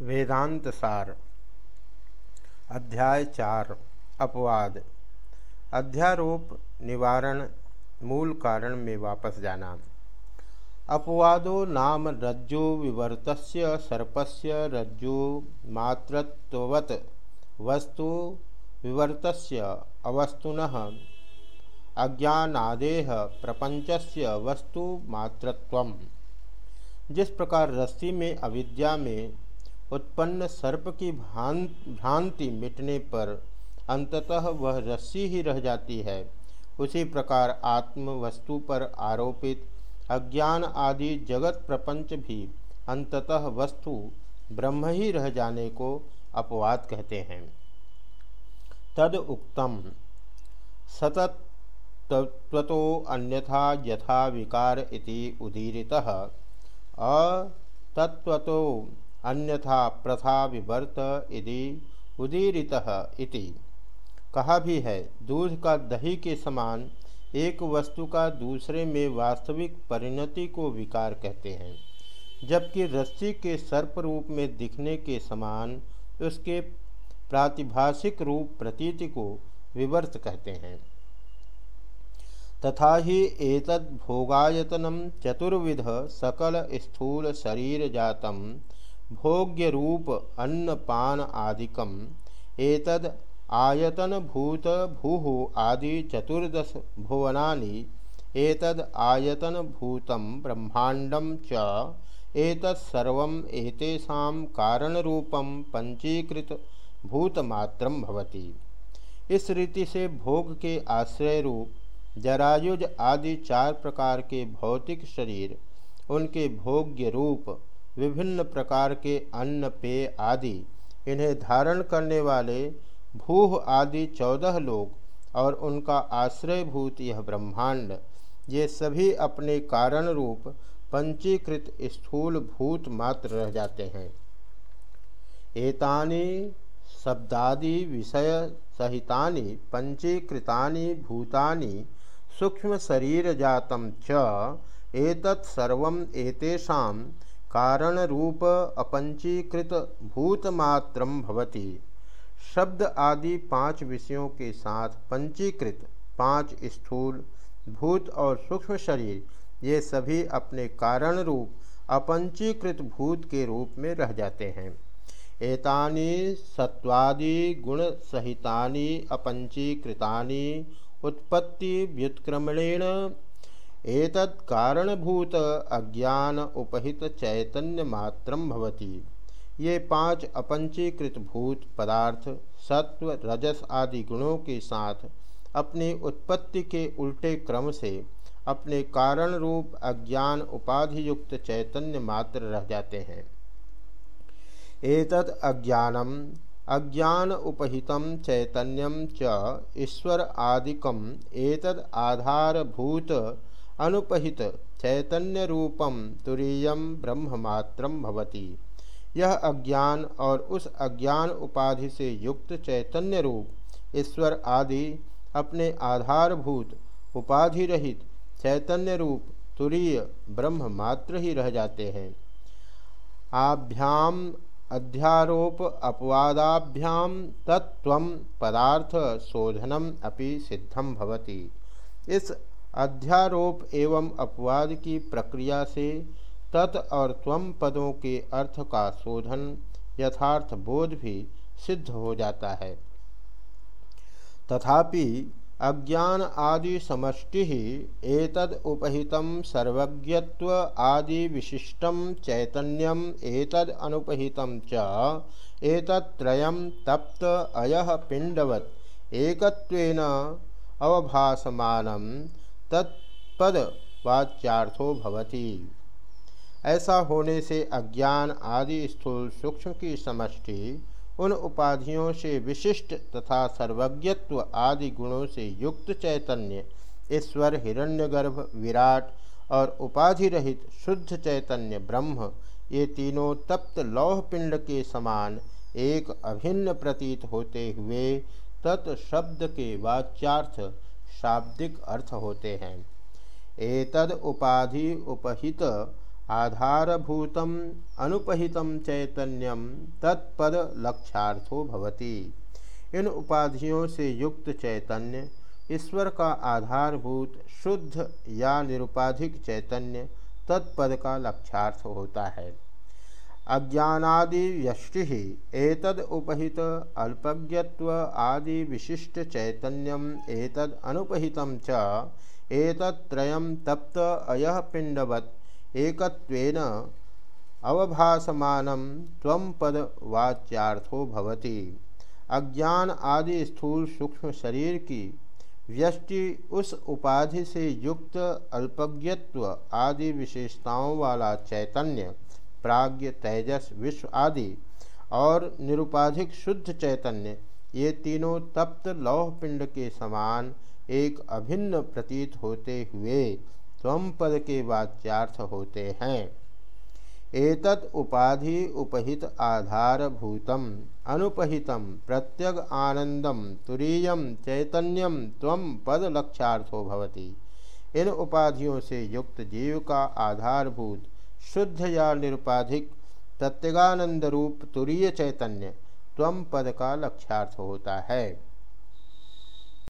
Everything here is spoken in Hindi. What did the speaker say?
वेदांत सार, अध्याय चार, अपवाद। अध्यारोप निवारण मूल कारण में वापस जाना। अपवादो नाम रज्जु विवर्तस्य सर्पस्य रज्जु मातृत्ववत्, वस्तु विवर्तस्य अवस्तुन, अज्ञानादेह प्रपंचस्य वस्तु मातृत्वम्। जिस प्रकार रस्सी में अविद्या में उत्पन्न सर्प की भ्रांति मिटने पर अंततः वह रस्सी ही रह जाती है। उसी प्रकार आत्म वस्तु पर आरोपित, अज्ञान आदि जगत प्रपंच भी अंततः वस्तु ब्रह्म ही रह जाने को अपवाद कहते हैं। तद उक्तम, सतत तत्वतो अन्यथा यथा विकार इति उदीरितः। अतत्वतो अन्यथा प्रथा विवर्त इति उदीरित इति। कहा भी है, दूध का दही के समान एक वस्तु का दूसरे में वास्तविक परिणति को विकार कहते हैं, जबकि रस्सी के सर्प रूप में दिखने के समान उसके प्रातिभाषिक रूप प्रतीति को विवर्त कहते हैं। तथा ही एतद् भोगायतनम चतुर्विध सकल स्थूल शरीर जातम भोग्य रूप अन्न पान आदिकम एतद् आयतन भूत भूः आदि चतुर्दश भुवनानि एतद् आयतन भूतम ब्रह्मांडम च एतत्सर्वम् एतेषां कारणरूपं पंचीकृत भूतमात्रम भवति। इस रीति से भोग के आश्रय रूप जरायुज आदि चार प्रकार के भौतिक शरीर, उनके भोग्य रूप विभिन्न प्रकार के अन्न, पेय आदि इन्हें धारण करने वाले भूह आदि चौदह लोग और उनका आश्रयभूत यह ब्रह्मांड, ये सभी अपने कारण रूप पंचीकृत स्थूल भूत मात्र रह जाते हैं। एतानी शब्दादि विषय सहितानि पंचीकृतानि भूतानि सूक्ष्म शरीर जातम च एतत् सर्वम एतेषां कारण रूप अपंचीकृत भूतमात्रम भवति। शब्द आदि पाँच विषयों के साथ पंचीकृत, पाँच स्थूल, भूत और सूक्ष्म शरीर, ये सभी अपने कारण रूप अपंचीकृत भूत के रूप में रह जाते हैं। एतानी सत्वादि गुण सहितानि अपंचीकृतानि उत्पत्ति व्युत्क्रमणेन एतत् कारणभूत अज्ञान उपहित चैतन्य मात्रम भवति। ये पाँच अपंचीकृत भूत पदार्थ, सत्व, रजस आदि गुणों के साथ अपनी उत्पत्ति के उल्टे क्रम से अपने कारण रूप अज्ञान उपाधि युक्त चैतन्य मात्र रह जाते हैं। एतद अज्ञानम, अज्ञान उपहित चैतन्यम च ईश्वर आदिकम एतद आधारभूत अनुपहित चैतन्य रूपम तुरीय ब्रह्ममात्र भवति। यह अज्ञान और उस अज्ञान उपाधि से युक्त चैतन्य रूप ईश्वर आदि अपने आधारभूत उपाधि रहित चैतन्य रूप तुरीय ब्रह्म मात्र ही रह जाते हैं। आभ्याम अध्यारोप अपवादाभ्याम तत्व पदार्थ, शोधनम अपि सिद्धम भवति। इस अध्यारोप एवं अपवाद की प्रक्रिया से तत् और त्वम पदों के अर्थ का शोधन, यथार्थ बोध भी सिद्ध हो जाता है। तथापि अज्ञान आदि समष्टि एतद उपहित सर्वज्ञत्व आदि विशिष्ट चैतन्यम एतद अनुपहित च तप्त अय पिंडवत एकत्वेन अवभासमान तत्पद वाच्यार्थो भवति। ऐसा होने से अज्ञान आदि स्थूल सूक्ष्म की समष्टि उन उपाधियों से विशिष्ट तथा सर्वज्ञत्व आदि गुणों से युक्त चैतन्य, ईश्वर, हिरण्यगर्भ, विराट और उपाधि रहित शुद्ध चैतन्य, ब्रह्म, ये तीनों तप्त लौह पिंड के समान एक अभिन्न प्रतीत होते हुए तत्शब्द के वाच्यार्थ शाब्दिक अर्थ होते हैं। एतद उपाधि उपहित आधारभूतम अनुपहितम चैतन्यम तत्पद लक्ष्यार्थो भवति। इन उपाधियों से युक्त चैतन्य, ईश्वर का आधारभूत शुद्ध या निरुपाधिक चैतन्य तत्पद का लक्ष्यार्थ होता है। अज्ञानादि व्यष्टि एतद उपहित अल्पज्ञत्व आदि विशिष्ट चैतन्यम एतद अनुपहितम च एतत्रयम तप्त अयः पिंडवत एकत्वेन अवभासमानं त्वं पद वाच्यार्थो भवति। अज्ञान आदि स्थूल सूक्ष्म शरीर की व्यष्टि उस उपाधि से युक्त अल्पज्ञत्व आदि विशेषताओं वाला चैतन्य प्राज्ञ तेजस, विश्व आदि और निरुपाधिक शुद्ध चैतन्य, ये तीनों तप्त लौह पिंड के समान एक अभिन्न प्रतीत होते हुए स्वम पद के वाच्यार्थ होते हैं। एतत् उपाधि उपहित आधारभूतम, अनुपहितम, प्रत्यग आनंदम तुरीय चैतन्यम तम पद लक्ष्यार्थो भवति। इन उपाधियों से युक्त जीव का आधारभूत शुद्ध या निरुपाधिक प्रत्यगानंद रूप तुरीय चैतन्य त्वम पद का लक्ष्यार्थ होता है।